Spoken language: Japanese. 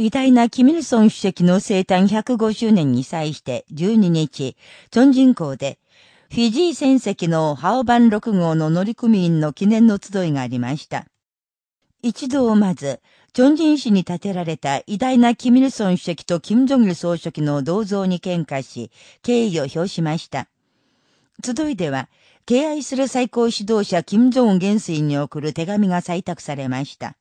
偉大なキミルソン主席の生誕105周年に際して12日、チョンジン港で、フィジー戦績のハオバン6号の乗組員の記念の集いがありました。一度まず、チョンジン市に建てられた偉大なキミルソン主席とキム・ジョギル総書記の銅像に喧嘩し、敬意を表しました。集いでは、敬愛する最高指導者キム・ジョン元帥に送る手紙が採択されました。